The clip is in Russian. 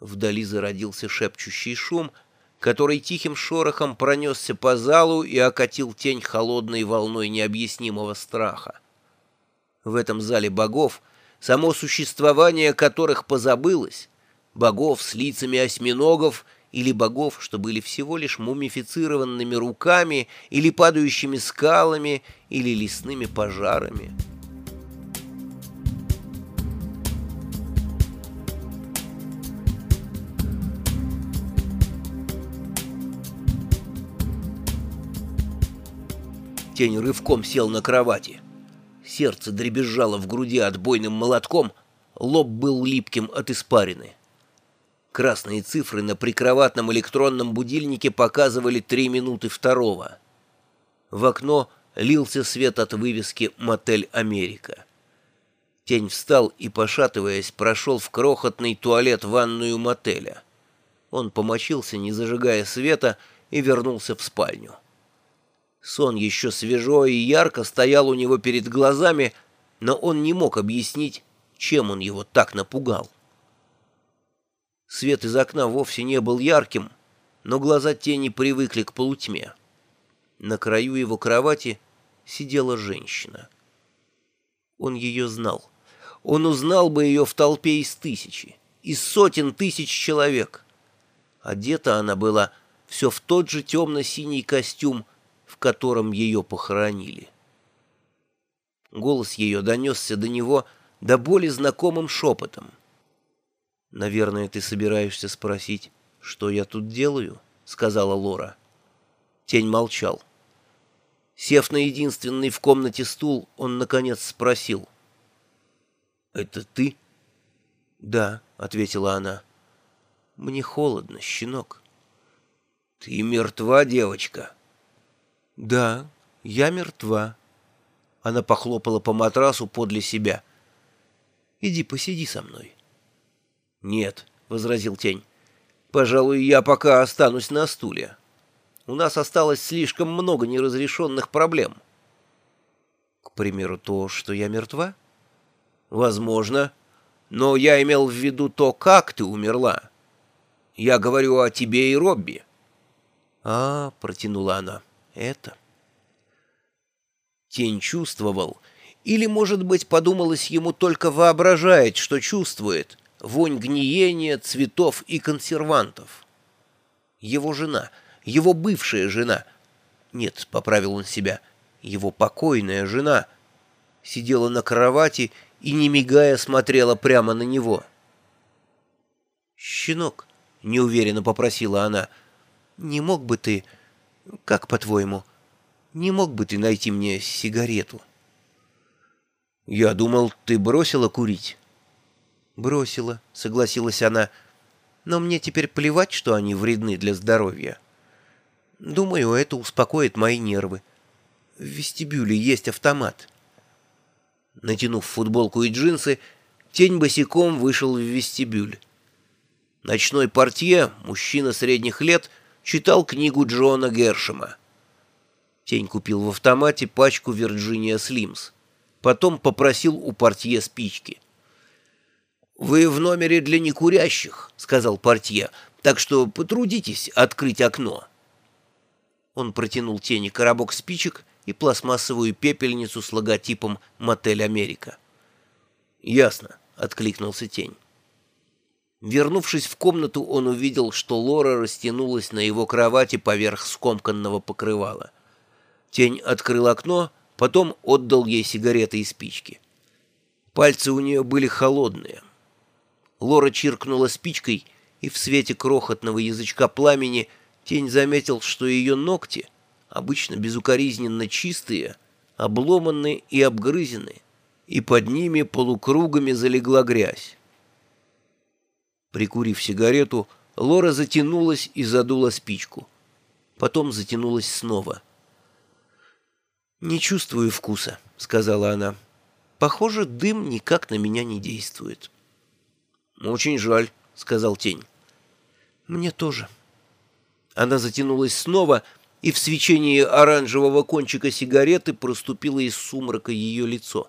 Вдали зародился шепчущий шум, который тихим шорохом пронесся по залу и окатил тень холодной волной необъяснимого страха. В этом зале богов, само существование которых позабылось, богов с лицами осьминогов или богов, что были всего лишь мумифицированными руками или падающими скалами или лесными пожарами. Тень рывком сел на кровати. Сердце дребезжало в груди отбойным молотком, лоб был липким от испарины. Красные цифры на прикроватном электронном будильнике показывали три минуты второго. В окно лился свет от вывески «Мотель Америка». Тень встал и, пошатываясь, прошел в крохотный туалет-ванную мотеля. Он помочился, не зажигая света, и вернулся в спальню. Сон еще свежо и ярко стоял у него перед глазами, но он не мог объяснить, чем он его так напугал. Свет из окна вовсе не был ярким, но глаза тени привыкли к полутьме. На краю его кровати сидела женщина. Он ее знал. Он узнал бы ее в толпе из тысячи, из сотен тысяч человек. Одета она была все в тот же темно-синий костюм, в котором ее похоронили. Голос ее донесся до него до боли знакомым шепотом. «Наверное, ты собираешься спросить, что я тут делаю?» — сказала Лора. Тень молчал. Сев на единственный в комнате стул, он, наконец, спросил. «Это ты?» «Да», — ответила она. «Мне холодно, щенок». «Ты мертва, девочка?» «Да, я мертва». Она похлопала по матрасу подле себя. «Иди посиди со мной». «Нет», — возразил тень. «Пожалуй, я пока останусь на стуле. У нас осталось слишком много неразрешенных проблем». «К примеру, то, что я мертва?» «Возможно. Но я имел в виду то, как ты умерла. Я говорю о тебе и Робби». «А, — протянула она, — это. Тень чувствовал, или, может быть, подумалось ему только воображает, что чувствует, вонь гниения, цветов и консервантов. Его жена, его бывшая жена, нет, поправил он себя, его покойная жена, сидела на кровати и, не мигая, смотрела прямо на него. «Щенок», — неуверенно попросила она, — «не мог бы ты...» Как по-твоему, не мог бы ты найти мне сигарету? Я думал, ты бросила курить. Бросила, согласилась она. Но мне теперь плевать, что они вредны для здоровья. Думаю, это успокоит мои нервы. В вестибюле есть автомат. Натянув футболку и джинсы, тень босиком вышел в вестибюль. Ночной портье, мужчина средних лет, — читал книгу Джона Гершема. Тень купил в автомате пачку «Вирджиния Слимс». Потом попросил у портье спички. «Вы в номере для некурящих», — сказал портье, «так что потрудитесь открыть окно». Он протянул тени коробок спичек и пластмассовую пепельницу с логотипом «Мотель Америка». «Ясно», — откликнулся тень. Вернувшись в комнату, он увидел, что Лора растянулась на его кровати поверх скомканного покрывала. Тень открыл окно, потом отдал ей сигареты и спички. Пальцы у нее были холодные. Лора чиркнула спичкой, и в свете крохотного язычка пламени тень заметил, что ее ногти, обычно безукоризненно чистые, обломаны и обгрызены, и под ними полукругами залегла грязь. Прикурив сигарету, Лора затянулась и задула спичку. Потом затянулась снова. «Не чувствую вкуса», — сказала она. «Похоже, дым никак на меня не действует». «Очень жаль», — сказал тень. «Мне тоже». Она затянулась снова, и в свечении оранжевого кончика сигареты проступило из сумрака ее лицо.